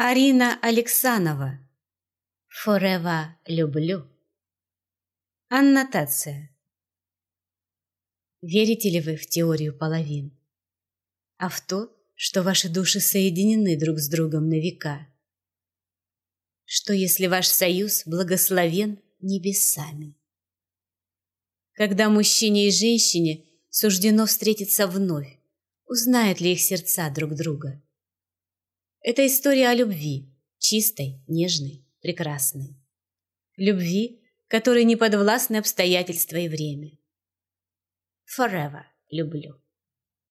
Арина Алексанова. Forever люблю. Аннотация. Верите ли вы в теорию половин? А в то, что ваши души соединены друг с другом на века? Что если ваш союз благословен небесами? Когда мужчине и женщине суждено встретиться вновь, узнают ли их сердца друг друга? Это история о любви, чистой, нежной, прекрасной. Любви, которой не подвластны обстоятельства и время. Forever люблю.